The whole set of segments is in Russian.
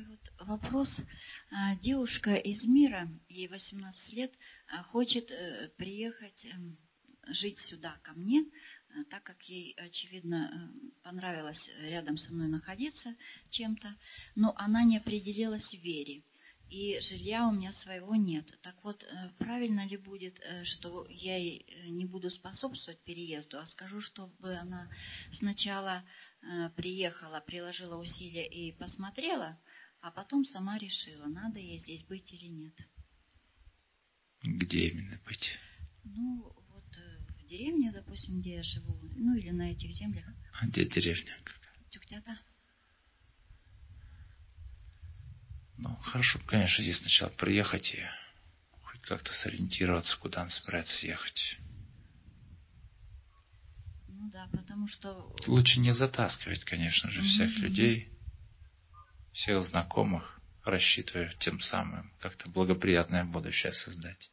такой вот вопрос. А, девушка из мира, ей 18 лет, а, хочет э, приехать эм, жить сюда, ко мне, а, так как ей, очевидно, э, понравилось рядом со мной находиться чем-то, но она не определилась в вере и жилья у меня своего нет. Так вот, э, правильно ли будет, что я не буду способствовать переезду, а скажу, чтобы она сначала приехала, приложила усилия и посмотрела, а потом сама решила, надо ей здесь быть или нет. Где именно быть? Ну, вот э, в деревне, допустим, где я живу, ну или на этих землях. А где деревня? Тюктята. Ну, хорошо, конечно, здесь сначала приехать и хоть как-то сориентироваться, куда она собирается ехать. Ну да, потому что... Лучше не затаскивать, конечно же, всех mm-hmm. людей всех знакомых, рассчитывая тем самым как-то благоприятное будущее создать.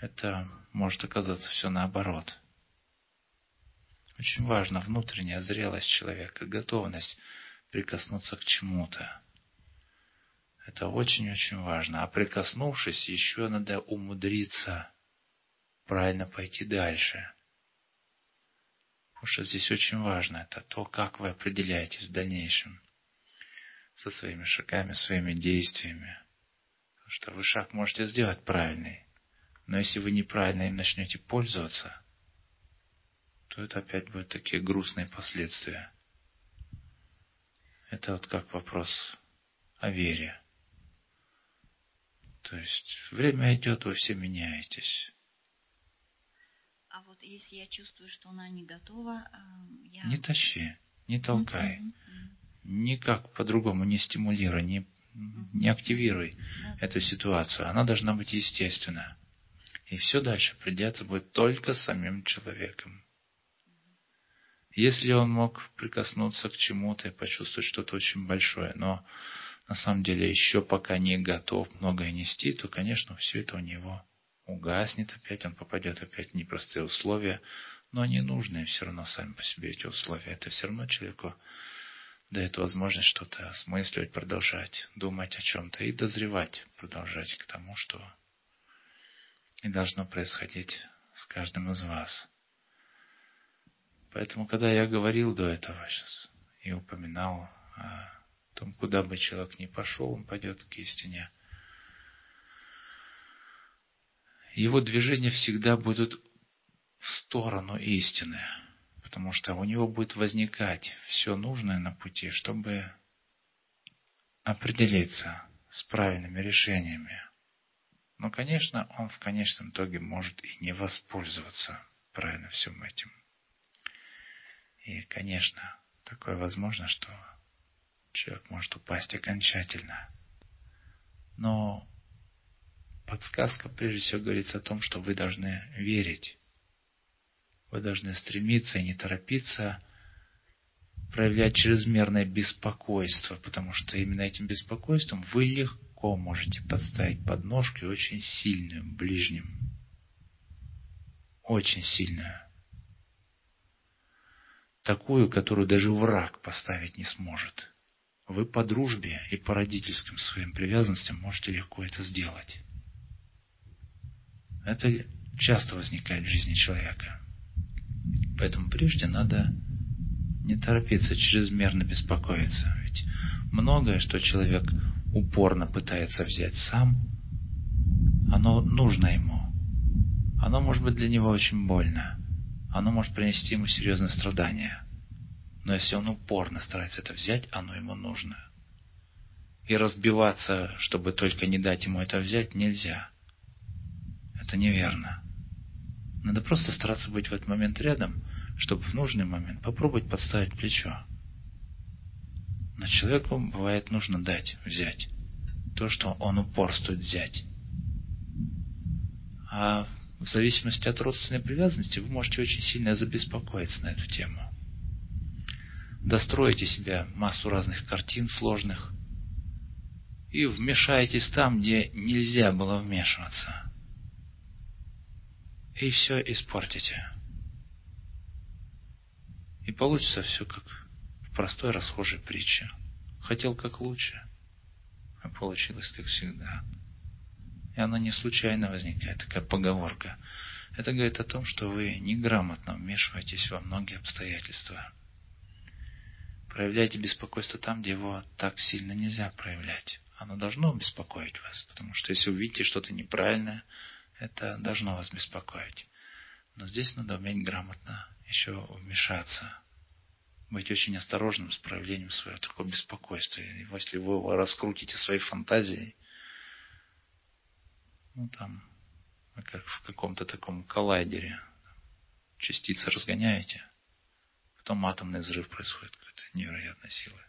Это может оказаться все наоборот. Очень важна внутренняя зрелость человека, готовность прикоснуться к чему-то. Это очень-очень важно. А прикоснувшись, еще надо умудриться правильно пойти дальше. Потому что здесь очень важно это то, как вы определяетесь в дальнейшем со своими шагами, своими действиями. Потому что вы шаг можете сделать правильный, но если вы неправильно им начнете пользоваться, то это опять будут такие грустные последствия. Это вот как вопрос о вере. То есть время идет, вы все меняетесь. А вот если я чувствую, что она не готова, э, я... Не тащи, не толкай. Mm-hmm никак по-другому не стимулируй, не, не активируй эту ситуацию. Она должна быть естественна. И все дальше придется будет только самим человеком. Если он мог прикоснуться к чему-то и почувствовать что-то очень большое, но на самом деле еще пока не готов многое нести, то, конечно, все это у него угаснет опять, он попадет опять в непростые условия, но они нужные все равно сами по себе эти условия. Это все равно человеку дает возможность что-то осмысливать, продолжать, думать о чем-то и дозревать, продолжать к тому, что и должно происходить с каждым из вас. Поэтому, когда я говорил до этого сейчас и упоминал о том, куда бы человек ни пошел, он пойдет к истине. Его движения всегда будут в сторону истины потому что у него будет возникать все нужное на пути, чтобы определиться с правильными решениями. Но, конечно, он в конечном итоге может и не воспользоваться правильно всем этим. И, конечно, такое возможно, что человек может упасть окончательно. Но подсказка прежде всего говорится о том, что вы должны верить вы должны стремиться и не торопиться проявлять чрезмерное беспокойство, потому что именно этим беспокойством вы легко можете подставить подножку очень сильную ближним. Очень сильную. Такую, которую даже враг поставить не сможет. Вы по дружбе и по родительским своим привязанностям можете легко это сделать. Это часто возникает в жизни человека. Поэтому прежде надо не торопиться, чрезмерно беспокоиться. Ведь многое, что человек упорно пытается взять сам, оно нужно ему. Оно может быть для него очень больно. Оно может принести ему серьезные страдания. Но если он упорно старается это взять, оно ему нужно. И разбиваться, чтобы только не дать ему это взять, нельзя. Это неверно. Надо просто стараться быть в этот момент рядом, чтобы в нужный момент попробовать подставить плечо. Но человеку бывает нужно дать, взять. То, что он упорствует взять. А в зависимости от родственной привязанности вы можете очень сильно забеспокоиться на эту тему. Достроите себе массу разных картин сложных и вмешаетесь там, где нельзя было вмешиваться и все испортите. И получится все как в простой расхожей притче. хотел как лучше, а получилось как всегда. И она не случайно возникает, такая поговорка. Это говорит о том, что вы неграмотно вмешиваетесь во многие обстоятельства. Проявляйте беспокойство там, где его так сильно нельзя проявлять. Оно должно беспокоить вас, потому что если увидите что-то неправильное, это должно вас беспокоить. Но здесь надо уметь грамотно еще вмешаться, быть очень осторожным с проявлением своего такого беспокойства. И если вы его раскрутите своей фантазией, ну там, как в каком-то таком коллайдере, частицы разгоняете, потом атомный взрыв происходит, какой-то невероятной силы.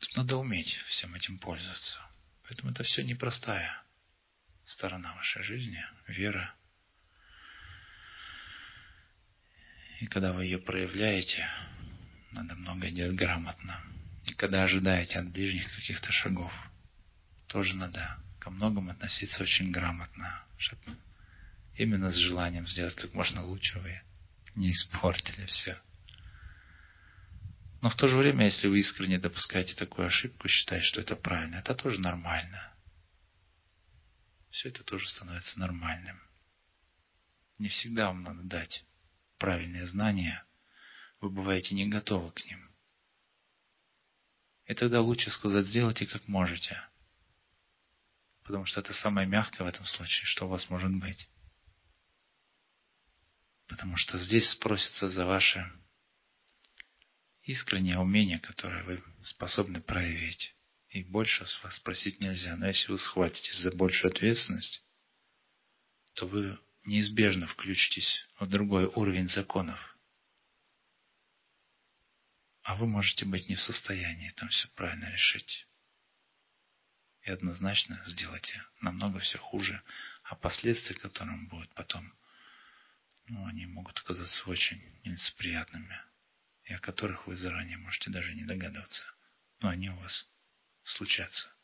Тут надо уметь всем этим пользоваться. Поэтому это все непростая сторона вашей жизни, вера. И когда вы ее проявляете, надо много делать грамотно. И когда ожидаете от ближних каких-то шагов, тоже надо ко многому относиться очень грамотно, чтобы именно с желанием сделать как можно лучше вы не испортили все. Но в то же время, если вы искренне допускаете такую ошибку, считаете, что это правильно, это тоже нормально. Все это тоже становится нормальным. Не всегда вам надо дать правильные знания, вы бываете не готовы к ним. И тогда лучше сказать, сделайте как можете – Потому что это самое мягкое в этом случае, что у вас может быть. Потому что здесь спросится за ваше искреннее умение, которое вы способны проявить. И больше с вас спросить нельзя. Но если вы схватитесь за большую ответственность, то вы неизбежно включитесь в другой уровень законов. А вы можете быть не в состоянии там все правильно решить и однозначно сделайте намного все хуже, а последствия, которым будут потом, ну, они могут оказаться очень нелицеприятными, и о которых вы заранее можете даже не догадываться, но они у вас случатся.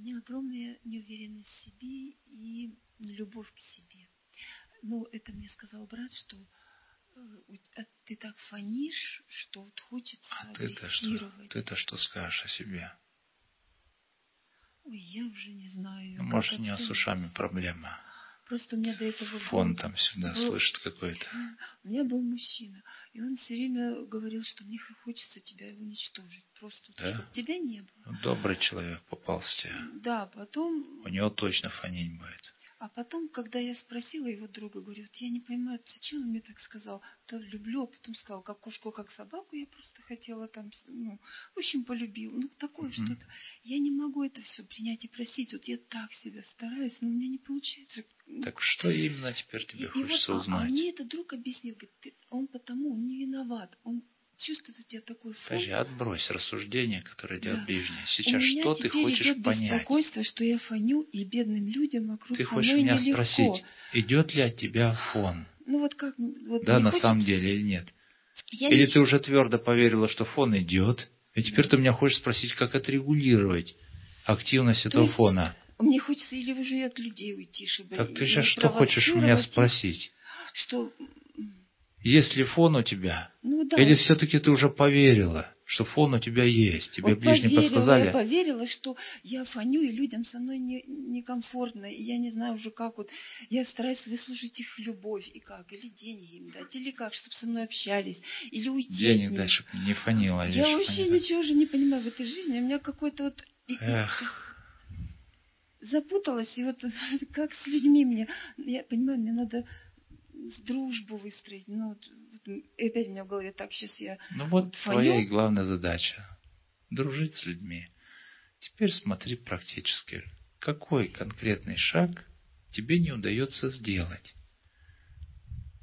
меня огромная неуверенность в себе и любовь к себе. Ну, это мне сказал брат, что ты так фонишь, что вот хочется а ты-то что, ты-то что скажешь о себе? Ой, я уже не знаю. Ну, может, не с ушами проблема. Просто у меня до этого Фон был, там всегда был, слышит какой-то. У меня был мужчина, и он все время говорил, что мне хочется тебя уничтожить. Просто, да? чтобы тебя не было. Добрый человек попался тебе. Да, потом... У него точно фонить будет. А потом, когда я спросила его друга, говорю, вот я не понимаю, зачем он мне так сказал, то люблю, а потом сказал, как кошку, как собаку, я просто хотела там, ну, в общем, полюбил. Ну, такое mm-hmm. что-то. Я не могу это все принять и простить. Вот я так себя стараюсь, но у меня не получается. Так что именно теперь тебе и, хочется и вот, узнать? А, а мне этот друг объяснил, говорит, ты, он потому, он не виноват, он чувствует за тебя такой фон. Подожди, отбрось рассуждение, которое идет да. ближнее. Сейчас что ты хочешь идет понять? беспокойство, что я фоню, и бедным людям вокруг Ты хочешь меня нелегко. спросить, идет ли от тебя фон? Ну вот как? Вот да, на хочется... самом деле или нет? Я или не... ты уже твердо поверила, что фон идет, и теперь да. ты меня хочешь спросить, как отрегулировать активность этого есть, фона? Мне хочется или уже от людей уйти, чтобы... Так ты сейчас что хочешь у меня спросить? Что есть ли фон у тебя? Ну, да. Или все-таки ты уже поверила, что фон у тебя есть? Тебе вот ближние поверила, подсказали? Я поверила, что я фоню, и людям со мной не, некомфортно. И я не знаю уже как вот. Я стараюсь выслушать их любовь. И как? Или деньги им дать, или как, чтобы со мной общались. Или уйти Денег дать, чтобы не фонила. Я вообще фонила. ничего уже не понимаю в этой жизни. У меня какой-то вот... Эх запуталась, и вот как с людьми мне, я понимаю, мне надо дружбу выстроить. Ну, вот, и опять у меня в голове так сейчас я... Ну вот, вот твоя и главная задача. Дружить с людьми. Теперь смотри практически. Какой конкретный шаг тебе не удается сделать?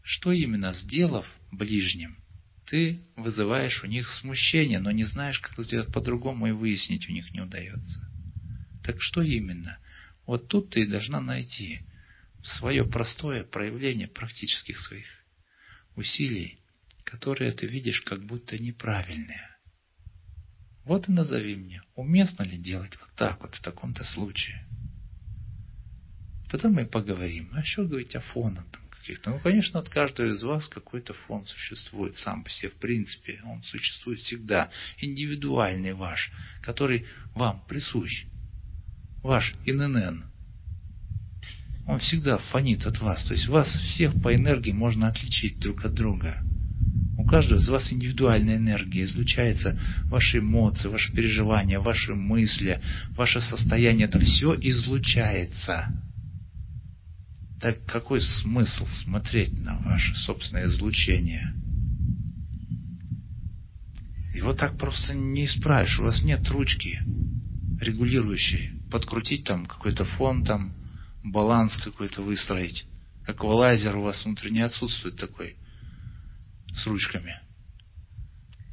Что именно сделав ближним, ты вызываешь у них смущение, но не знаешь, как сделать по-другому и выяснить у них не удается. Так что именно? Вот тут ты и должна найти свое простое проявление практических своих усилий, которые ты видишь как будто неправильные. Вот и назови мне, уместно ли делать вот так вот в таком-то случае. Тогда мы поговорим. А что говорить о фонах там каких-то? Ну, конечно, от каждого из вас какой-то фон существует сам по себе, в принципе. Он существует всегда. Индивидуальный ваш, который вам присущ. Ваш ИНН. Он всегда фонит от вас. То есть вас всех по энергии можно отличить друг от друга. У каждого из вас индивидуальная энергия, излучается ваши эмоции, ваши переживания, ваши мысли, ваше состояние. Это все излучается. Так какой смысл смотреть на ваше собственное излучение? Его так просто не исправишь. У вас нет ручки регулирующей. Подкрутить там какой-то фон, там баланс какой-то выстроить. Эквалайзер у вас внутренне отсутствует такой с ручками.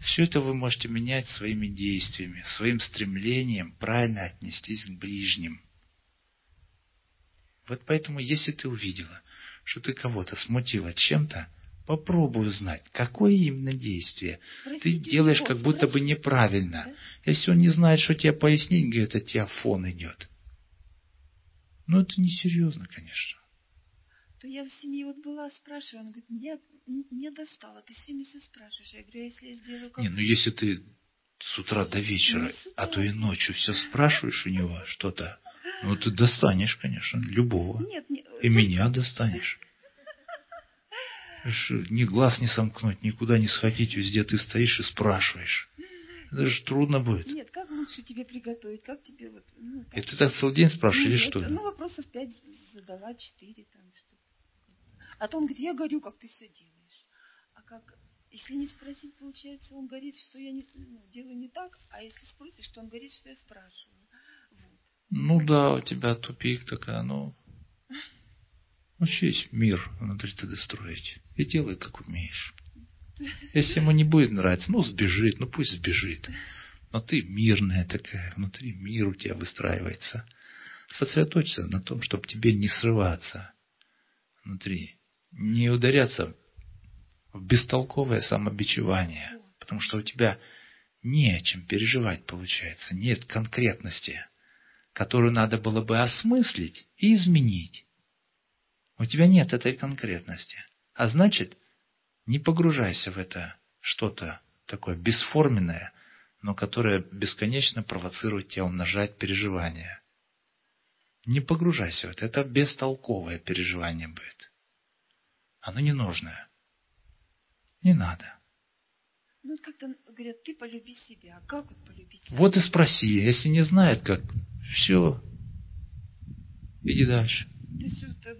Все это вы можете менять своими действиями, своим стремлением правильно отнестись к ближним. Вот поэтому, если ты увидела, что ты кого-то смутила чем-то, попробуй узнать, какое именно действие Спросите ты делаешь его, как будто бы неправильно. Да? Если он не знает, что тебе пояснить, говорит, от тебя фон идет. Ну, это несерьезно, конечно то я в семье вот была, спрашиваю, он говорит, меня, меня достало, ты время все спрашиваешь. Я говорю, а если я сделаю как... Не, ну если ты с утра до вечера, утра. а то и ночью все спрашиваешь у него что-то, ну ты достанешь, конечно, любого. Нет, не, и тут... меня достанешь. Ни глаз не сомкнуть, никуда не сходить, везде ты стоишь и спрашиваешь. Это же трудно будет. Нет, как лучше тебе приготовить, как тебе вот... Ну, как... И ты так целый день спрашиваешь, или что? Ну, вопросов пять задала, четыре там, что а то он говорит, я говорю, как ты все делаешь. А как, если не спросить, получается, он говорит, что я не, ну, делаю не так, а если спросишь, что он говорит, что я спрашиваю. Вот. Ну да, у тебя тупик такая, ну... Учись мир внутри тебя строить. И делай, как умеешь. Если ему не будет нравиться, ну сбежит, ну пусть сбежит. Но ты мирная такая, внутри мир у тебя выстраивается. Сосредоточься на том, чтобы тебе не срываться внутри не ударяться в бестолковое самобичевание, потому что у тебя не о чем переживать получается, нет конкретности, которую надо было бы осмыслить и изменить. У тебя нет этой конкретности, а значит, не погружайся в это что-то такое бесформенное, но которое бесконечно провоцирует тебя умножать переживания. Не погружайся в это, это бестолковое переживание будет. Оно ненужное. Не надо. Ну, как-то говорят, ты полюби себя. А как вот полюбить себя? Вот и спроси. Если не знает, как, все, иди дальше. То есть это,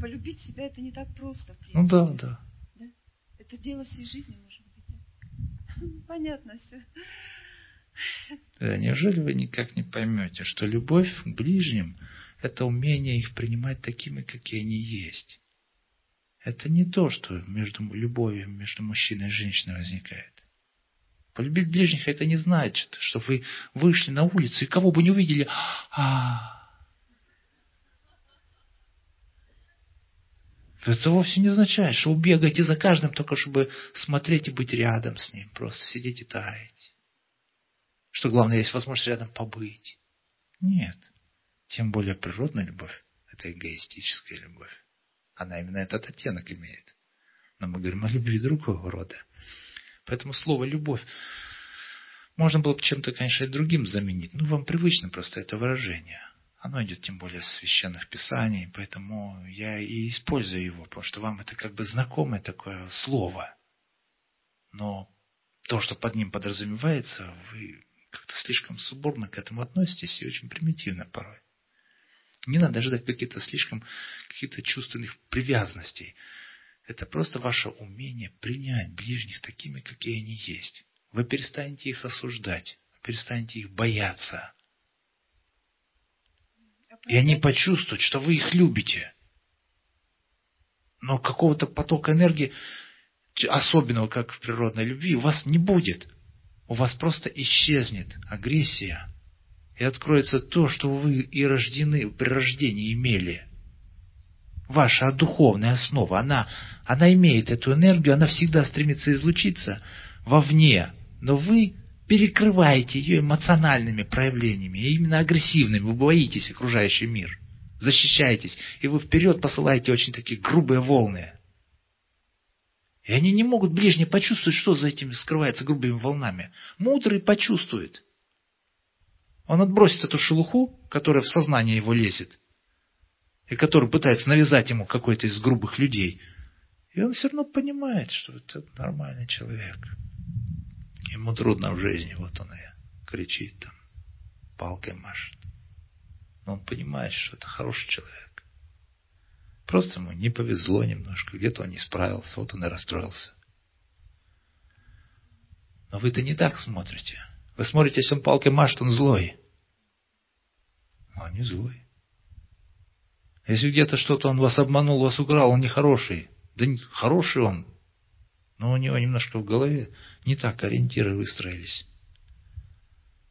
полюбить себя это не так просто. Ну да, да. Да? Это дело всей жизни, может быть. Понятно все. Да, неужели вы никак не поймете, что любовь к ближним – это умение их принимать такими, какие они есть? Это не то, что между любовью между мужчиной и женщиной возникает. Полюбить ближних это не значит, что вы вышли на улицу и кого бы не увидели, а Это вовсе не означает, что вы бегаете за каждым, только чтобы смотреть и быть рядом с ним, просто сидеть и таять. Что главное, есть возможность рядом побыть. Нет. Тем более природная любовь – это эгоистическая любовь. Она именно этот оттенок имеет. Но мы говорим о любви другого рода. Поэтому слово «любовь» можно было бы чем-то, конечно, и другим заменить. Ну, вам привычно просто это выражение. Оно идет тем более с священных писаний, поэтому я и использую его, потому что вам это как бы знакомое такое слово. Но то, что под ним подразумевается, вы как-то слишком суборно к этому относитесь и очень примитивно порой. Не надо ждать каких-то слишком каких-то чувственных привязанностей. Это просто ваше умение принять ближних такими, какие они есть. Вы перестанете их осуждать, перестанете их бояться. И они почувствуют, что вы их любите. Но какого-то потока энергии, особенного, как в природной любви, у вас не будет. У вас просто исчезнет агрессия, и откроется то, что вы и рождены, при рождении имели. Ваша духовная основа, она, она имеет эту энергию, она всегда стремится излучиться вовне, но вы перекрываете ее эмоциональными проявлениями, именно агрессивными, вы боитесь окружающий мир, защищаетесь, и вы вперед посылаете очень такие грубые волны. И они не могут ближне почувствовать, что за этим скрывается грубыми волнами. Мудрый почувствует. Он отбросит эту шелуху, которая в сознание его лезет, и которую пытается навязать ему какой-то из грубых людей. И он все равно понимает, что это нормальный человек. Ему трудно в жизни, вот он и кричит там, палкой машет. Но он понимает, что это хороший человек. Просто ему не повезло немножко, где-то он не справился, вот он и расстроился. Но вы-то не так смотрите. Вы смотрите, если он палкой машет, он злой. А он не злой. Если где-то что-то он вас обманул, вас украл, он нехороший. Да не, хороший он, но у него немножко в голове не так ориентиры выстроились.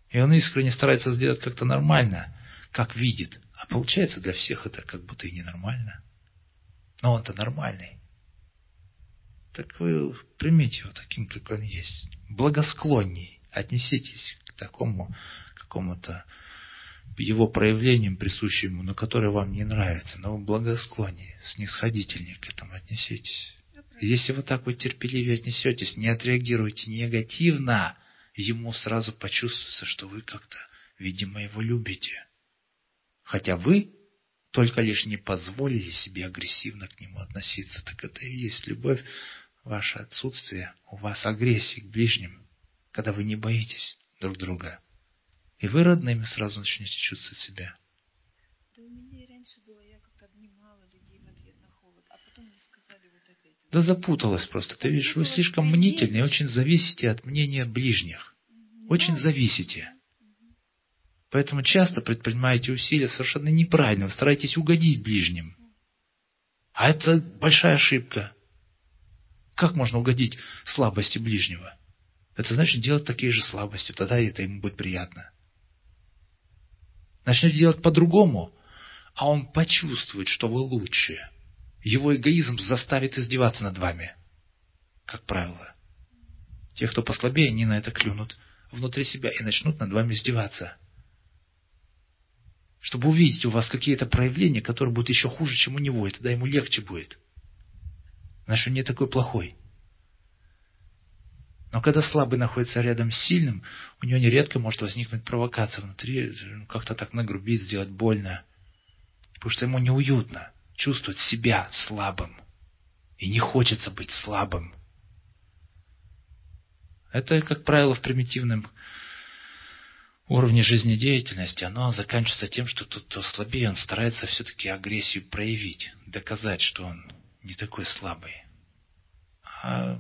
И он искренне старается сделать как-то нормально, как видит. А получается для всех это как будто и ненормально. Но он-то нормальный. Так вы примите его таким, как он есть. Благосклонней отнеситесь к такому какому-то его проявлениям, присущим ему, но которое вам не нравится, но вы благосклоннее, снисходительнее к этому отнеситесь. Если вы так вот терпеливее отнесетесь, не отреагируете негативно, ему сразу почувствуется, что вы как-то, видимо, его любите. Хотя вы только лишь не позволили себе агрессивно к нему относиться. Так это и есть любовь, ваше отсутствие, у вас агрессии к ближним, когда вы не боитесь друг друга. И вы родными сразу начнете чувствовать себя. Да у меня и раньше было, я как-то обнимала людей в ответ на холод, а потом мне сказали вот опять. Да запуталась просто. Ты видишь, вы слишком мнительны и очень зависите от мнения ближних. Очень зависите. Поэтому часто предпринимаете усилия совершенно неправильно. Вы стараетесь угодить ближним. А это большая ошибка. Как можно угодить слабости ближнего? Это значит делать такие же слабости, тогда это ему будет приятно. Начнете делать по-другому, а он почувствует, что вы лучше. Его эгоизм заставит издеваться над вами. Как правило. Те, кто послабее, они на это клюнут внутри себя и начнут над вами издеваться. Чтобы увидеть у вас какие-то проявления, которые будут еще хуже, чем у него, и тогда ему легче будет. Он не такой плохой. Но когда слабый находится рядом с сильным, у него нередко может возникнуть провокация внутри, ну, как-то так нагрубить, сделать больно. Потому что ему неуютно чувствовать себя слабым. И не хочется быть слабым. Это, как правило, в примитивном уровне жизнедеятельности, оно заканчивается тем, что тот, кто слабее, он старается все-таки агрессию проявить, доказать, что он не такой слабый. А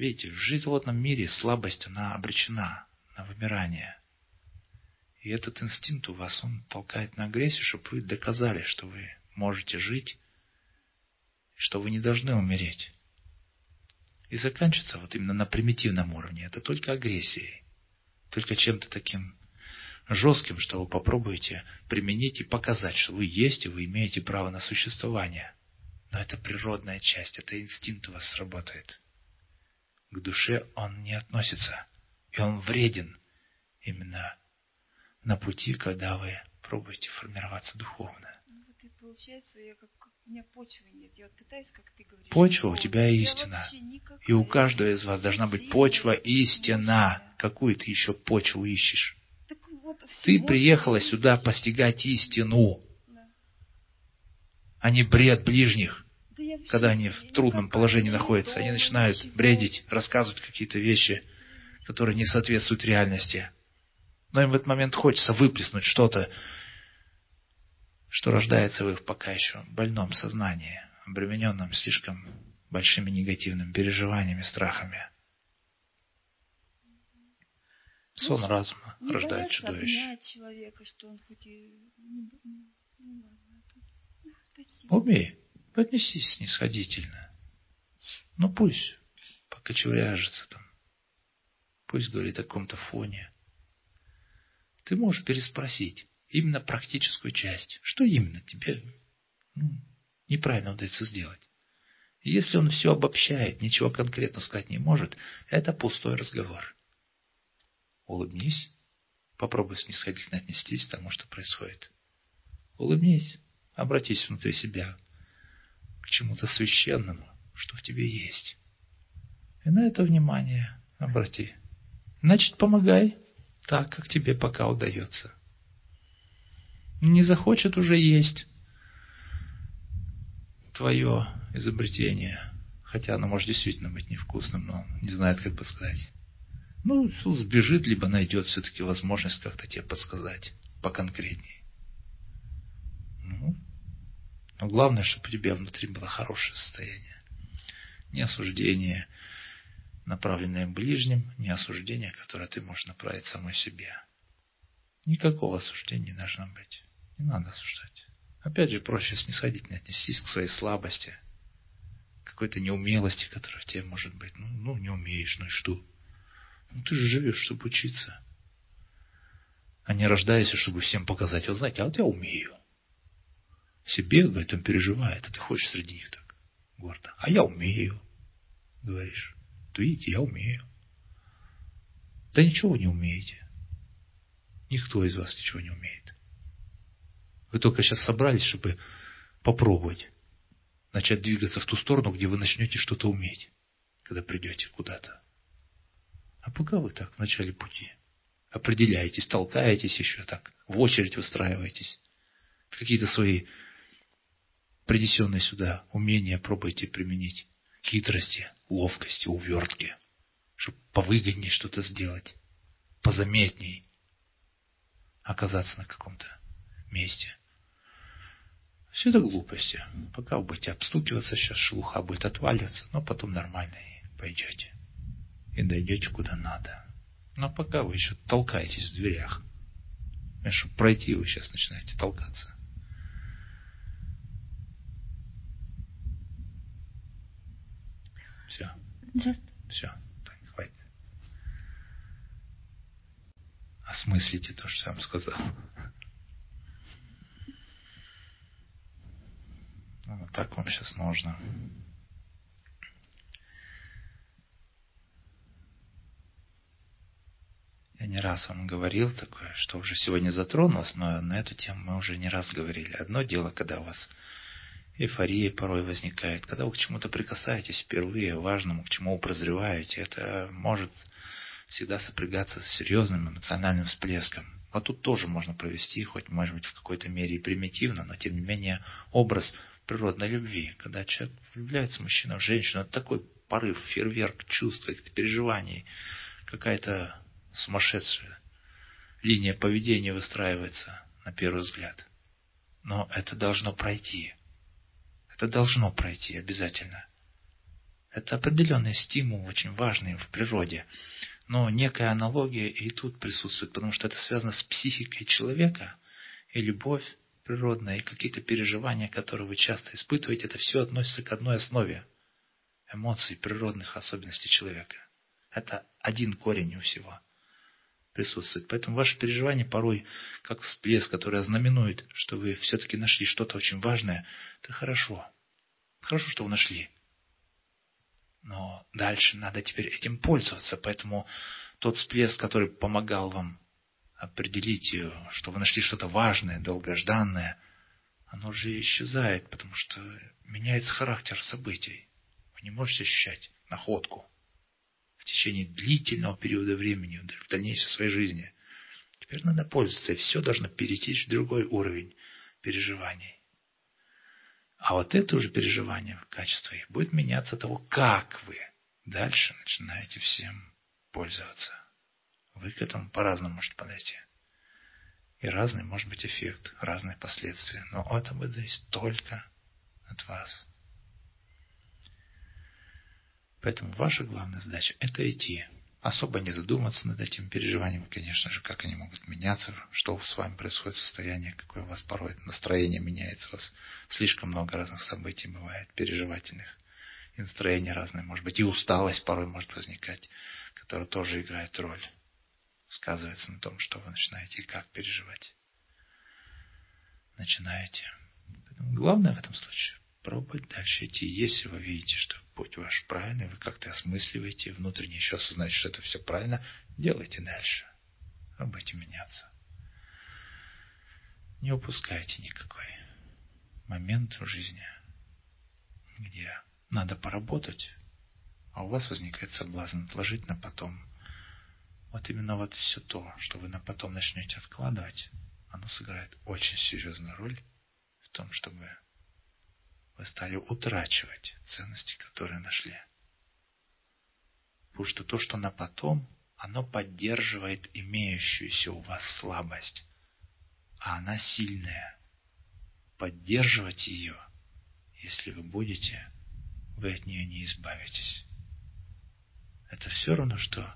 Видите, в животном мире слабость, она обречена на вымирание. И этот инстинкт у вас, он толкает на агрессию, чтобы вы доказали, что вы можете жить, что вы не должны умереть. И заканчивается вот именно на примитивном уровне. Это только агрессией. Только чем-то таким жестким, что вы попробуете применить и показать, что вы есть, и вы имеете право на существование. Но это природная часть, это инстинкт у вас сработает к душе он не относится. И он вреден именно на пути, когда вы пробуете формироваться духовно. И получается, я как, как, у меня почвы нет. Я вот пытаюсь, как ты говоришь. Почва у тебя истина. И у каждого из вас должна быть почва истина. Какую ты еще почву ищешь? Вот ты приехала сюда постигать истину, да. а не бред ближних когда они в трудном положении находятся, они начинают бредить, рассказывать какие-то вещи, которые не соответствуют реальности. Но им в этот момент хочется выплеснуть что-то, что рождается в их пока еще больном сознании, обремененном слишком большими негативными переживаниями, страхами. Сон разума рождает чудовище. человека, что он хоть и... Убей. Поднесись снисходительно. Ну пусть покочевряжется там. Пусть говорит о каком-то фоне. Ты можешь переспросить именно практическую часть. Что именно тебе ну, неправильно удается сделать? Если он все обобщает, ничего конкретно сказать не может, это пустой разговор. Улыбнись. Попробуй снисходительно отнестись к тому, что происходит. Улыбнись. Обратись внутри себя к чему-то священному, что в тебе есть. И на это внимание обрати. Значит, помогай так, как тебе пока удается. Не захочет уже есть твое изобретение, хотя оно может действительно быть невкусным, но не знает, как подсказать. Ну, сбежит, либо найдет все-таки возможность как-то тебе подсказать поконкретнее. Ну, но главное, чтобы у тебя внутри было хорошее состояние. Не осуждение, направленное ближним, не осуждение, которое ты можешь направить самой себе. Никакого осуждения не должно быть. Не надо осуждать. Опять же, проще снисходительно отнестись к своей слабости, какой-то неумелости, которая в тебе может быть. Ну, ну, не умеешь, ну и что? Ну, ты же живешь, чтобы учиться. А не рождаешься, чтобы всем показать. Вот знаете, а вот я умею. Все бегают, там переживают, а ты хочешь среди них так гордо. А я умею, говоришь. То видите, я умею. Да ничего вы не умеете. Никто из вас ничего не умеет. Вы только сейчас собрались, чтобы попробовать начать двигаться в ту сторону, где вы начнете что-то уметь, когда придете куда-то. А пока вы так в начале пути определяетесь, толкаетесь еще так, в очередь выстраиваетесь, какие-то свои принесенные сюда умения пробуйте применить, хитрости, ловкости, увертки, чтобы повыгоднее что-то сделать, позаметней оказаться на каком-то месте. Все это глупости. Пока вы будете обстукиваться, сейчас шелуха будет отваливаться, но потом нормально и пойдете. И дойдете куда надо. Но пока вы еще толкаетесь в дверях. И чтобы пройти, вы сейчас начинаете толкаться. Все. Все. Так, хватит. Осмыслите то, что я вам сказал. Так вам сейчас нужно. Я не раз вам говорил такое, что уже сегодня затронулось, но на эту тему мы уже не раз говорили. Одно дело, когда у вас эйфория порой возникает, когда вы к чему-то прикасаетесь впервые, важному, к чему вы прозреваете, это может всегда сопрягаться с серьезным эмоциональным всплеском. А тут тоже можно провести, хоть, может быть, в какой-то мере и примитивно, но, тем не менее, образ природной любви. Когда человек влюбляется, мужчина в женщину, это такой порыв, фейерверк чувств, каких-то переживаний, какая-то сумасшедшая линия поведения выстраивается на первый взгляд. Но это должно пройти. Это должно пройти обязательно. Это определенный стимул, очень важный в природе. Но некая аналогия и тут присутствует, потому что это связано с психикой человека, и любовь природная, и какие-то переживания, которые вы часто испытываете, это все относится к одной основе эмоций, природных особенностей человека. Это один корень у всего присутствует. Поэтому ваши переживания порой как всплеск, который ознаменует, что вы все-таки нашли что-то очень важное, это хорошо. Хорошо, что вы нашли. Но дальше надо теперь этим пользоваться. Поэтому тот всплеск, который помогал вам определить, э, что вы нашли что-то важное, долгожданное, оно же исчезает, потому что меняется характер событий. Вы не можете ощущать находку в течение длительного периода времени, в дальнейшей своей жизни. Теперь надо пользоваться, и все должно перетечь в другой уровень переживаний. А вот это уже переживание, качество их, будет меняться того, как вы дальше начинаете всем пользоваться. Вы к этому по-разному можете подойти. И разный может быть эффект, разные последствия. Но это будет зависеть только от вас. Поэтому ваша главная задача – это идти. Особо не задумываться над этим переживанием, конечно же, как они могут меняться, что с вами происходит состояние, какое у вас порой настроение меняется, у вас слишком много разных событий бывает, переживательных, и настроение разное, может быть, и усталость порой может возникать, которая тоже играет роль сказывается на том, что вы начинаете и как переживать. Начинаете. Поэтому главное в этом случае пробовать дальше идти. Если вы видите, что путь ваш правильный, вы как-то осмысливаете, внутренне еще осознаете, что это все правильно, делайте дальше. вы будете меняться. Не упускайте никакой момент в жизни, где надо поработать, а у вас возникает соблазн отложить на потом. Вот именно вот все то, что вы на потом начнете откладывать, оно сыграет очень серьезную роль в том, чтобы вы стали утрачивать ценности, которые нашли. Потому что то, что на потом, оно поддерживает имеющуюся у вас слабость, а она сильная. Поддерживать ее, если вы будете, вы от нее не избавитесь. Это все равно, что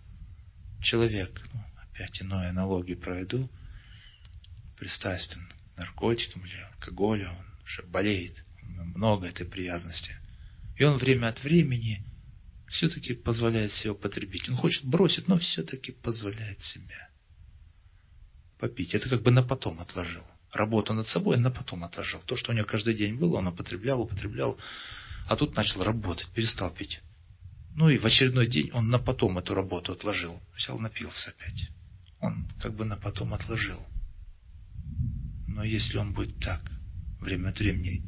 человек, ну, опять иную аналогию проведу, пристрастен к наркотикам или алкоголю, он уже болеет, много этой привязанности. И он время от времени все-таки позволяет себе употребить. Он хочет бросить, но все-таки позволяет себе попить. Это как бы на потом отложил. Работу над собой на потом отложил. То, что у него каждый день было, он употреблял, употреблял. А тут начал работать, перестал пить. Ну и в очередной день он на потом эту работу отложил. Взял, напился опять. Он как бы на потом отложил. Но если он будет так, время от времени,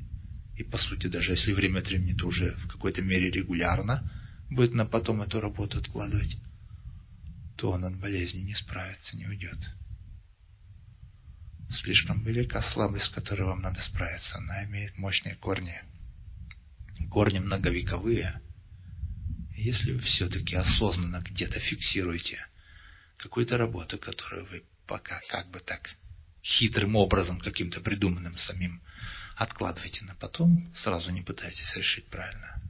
и по сути даже если время от времени, то уже в какой-то мере регулярно будет на потом эту работу откладывать, то он от болезни не справится, не уйдет. Слишком велика слабость, с которой вам надо справиться. Она имеет мощные корни. Корни многовековые. Если вы все-таки осознанно где-то фиксируете какую-то работу, которую вы пока как бы так хитрым образом, каким-то придуманным самим, откладываете на потом, сразу не пытайтесь решить правильно.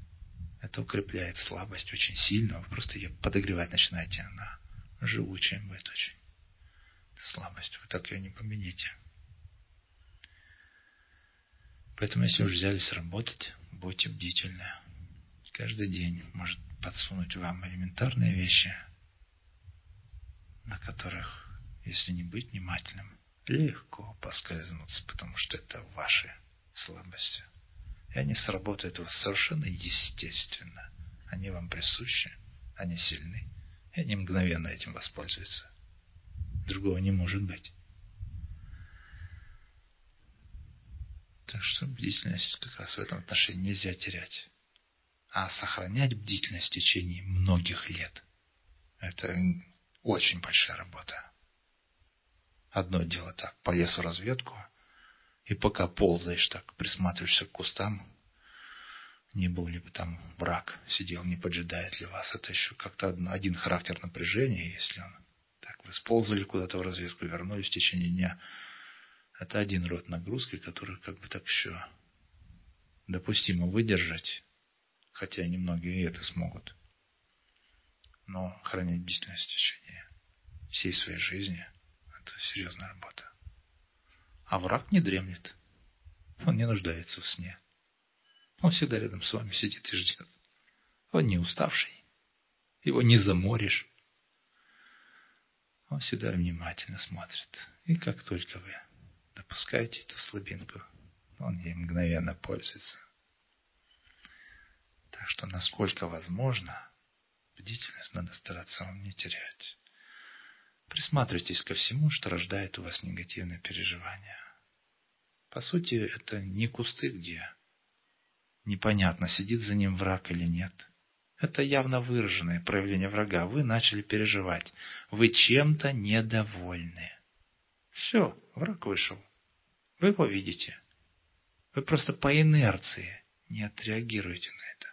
Это укрепляет слабость очень сильно, вы просто ее подогревать начинаете, она живучая будет очень слабость. Вы так ее не победите. Поэтому, если уж взялись работать, будьте бдительны. Каждый день может подсунуть вам элементарные вещи, на которых, если не быть внимательным, легко поскользнуться, потому что это ваши слабости. И они сработают у вас совершенно естественно. Они вам присущи, они сильны, и они мгновенно этим воспользуются. Другого не может быть. Так что бдительность как раз в этом отношении нельзя терять. А сохранять бдительность в течение многих лет – это очень большая работа. Одно дело так, полез в разведку, и пока ползаешь так, присматриваешься к кустам, не был ли бы там враг, сидел, не поджидает ли вас. Это еще как-то один характер напряжения, если он так, вы сползали куда-то в разведку, вернулись в течение дня. Это один род нагрузки, который как бы так еще допустимо выдержать, хотя немногие это смогут. Но хранить бдительность в течение всей своей жизни – это серьезная работа. А враг не дремлет. Он не нуждается в сне. Он всегда рядом с вами сидит и ждет. Он не уставший. Его не заморишь. Он всегда внимательно смотрит. И как только вы допускаете эту слабинку, он ей мгновенно пользуется. Так что, насколько возможно, бдительность надо стараться вам не терять. Присматривайтесь ко всему, что рождает у вас негативные переживания. По сути, это не кусты, где непонятно, сидит за ним враг или нет. Это явно выраженное проявление врага. Вы начали переживать. Вы чем-то недовольны. Все, враг вышел. Вы его видите. Вы просто по инерции не отреагируете на это.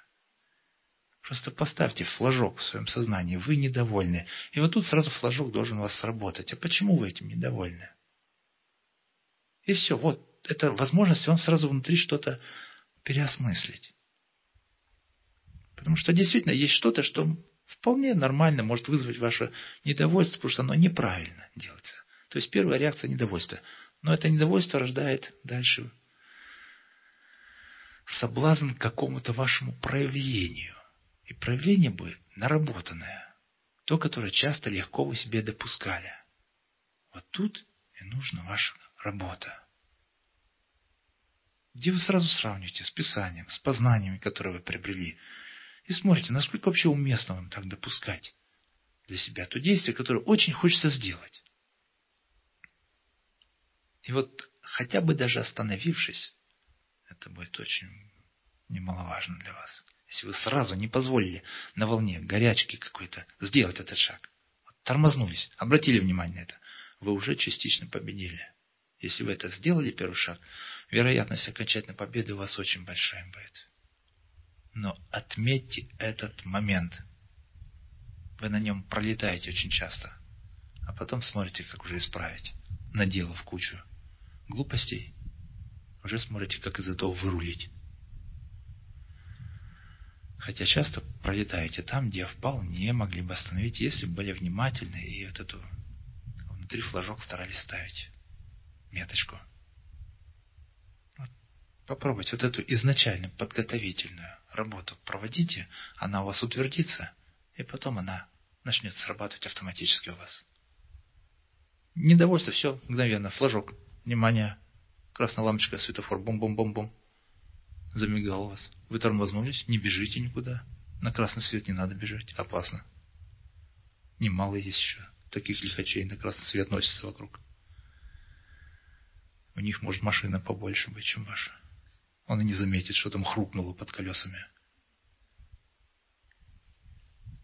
Просто поставьте флажок в своем сознании. Вы недовольны. И вот тут сразу флажок должен вас сработать. А почему вы этим недовольны? И все. Вот это возможность вам сразу внутри что-то переосмыслить. Потому что действительно есть что-то, что вполне нормально может вызвать ваше недовольство, потому что оно неправильно делается. То есть первая реакция – недовольство. Но это недовольство рождает дальше соблазн к какому-то вашему проявлению. И проявление будет наработанное. То, которое часто легко вы себе допускали. Вот тут и нужна ваша работа. Где вы сразу сравниваете с Писанием, с познаниями, которые вы приобрели – и смотрите, насколько вообще уместно вам так допускать для себя то действие, которое очень хочется сделать. И вот хотя бы даже остановившись, это будет очень немаловажно для вас. Если вы сразу не позволили на волне горячки какой-то сделать этот шаг, тормознулись, обратили внимание на это, вы уже частично победили. Если вы это сделали, первый шаг, вероятность окончательной победы у вас очень большая будет. Но отметьте этот момент. Вы на нем пролетаете очень часто. А потом смотрите, как уже исправить. Наделав кучу глупостей. Уже смотрите, как из этого вырулить. Хотя часто пролетаете там, где вполне могли бы остановить, если бы были внимательны и вот эту внутри флажок старались ставить. Меточку. Вот попробуйте вот эту изначально подготовительную работу проводите, она у вас утвердится, и потом она начнет срабатывать автоматически у вас. Недовольство, все, мгновенно, флажок, внимание, красная лампочка, светофор, бум-бум-бум-бум замигал вас. Вы тормознулись, не бежите никуда. На красный свет не надо бежать, опасно. Немало есть еще таких лихачей, на красный свет носится вокруг. У них может машина побольше быть, чем ваша. Он и не заметит, что там хрупнуло под колесами.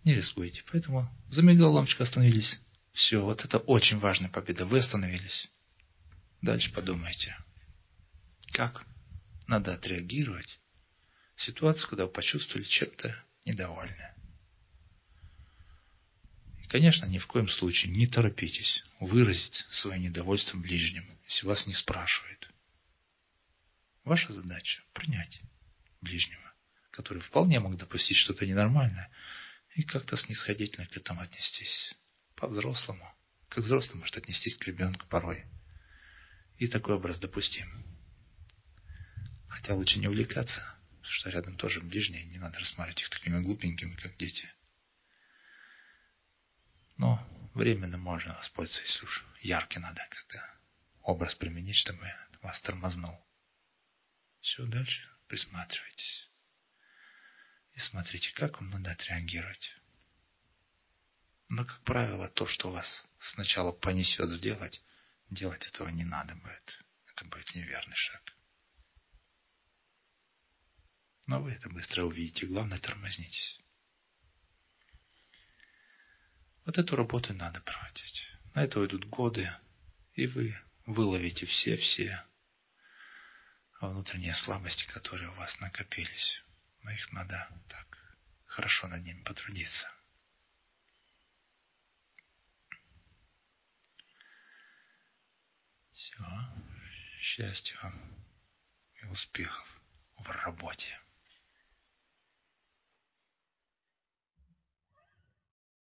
Не рискуйте. Поэтому замигал лампочка, остановились. Все, вот это очень важная победа. Вы остановились. Дальше подумайте. Как? Надо отреагировать в ситуацию, когда вы почувствовали чем-то недовольны. И, конечно, ни в коем случае не торопитесь выразить свое недовольство ближним, если вас не спрашивают. Ваша задача – принять ближнего, который вполне мог допустить что-то ненормальное, и как-то снисходительно к этому отнестись. По-взрослому. Как взрослый может отнестись к ребенку порой. И такой образ допустим. Хотя лучше не увлекаться, потому что рядом тоже ближние, не надо рассматривать их такими глупенькими, как дети. Но временно можно воспользоваться, если уж яркий надо когда образ применить, чтобы вас тормознул. Все, дальше присматривайтесь. И смотрите, как вам надо отреагировать. Но, как правило, то, что вас сначала понесет сделать, делать этого не надо будет. Это будет неверный шаг. Но вы это быстро увидите. Главное, тормознитесь. Вот эту работу надо проводить. На это уйдут годы, и вы выловите все-все внутренние слабости, которые у вас накопились. Но их надо так хорошо над ними потрудиться. Все. Счастья вам и успехов в работе.